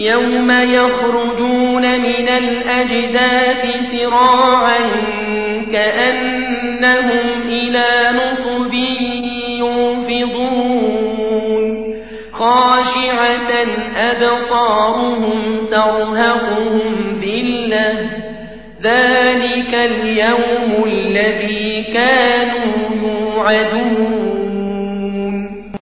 يوم يخرجون من الأجداث سراعا كأنهم إلى نصب يوفضون خاشعة أبصارهم ترهقهم ذلة. ذلك اليوم الذي كانوا يوعدون.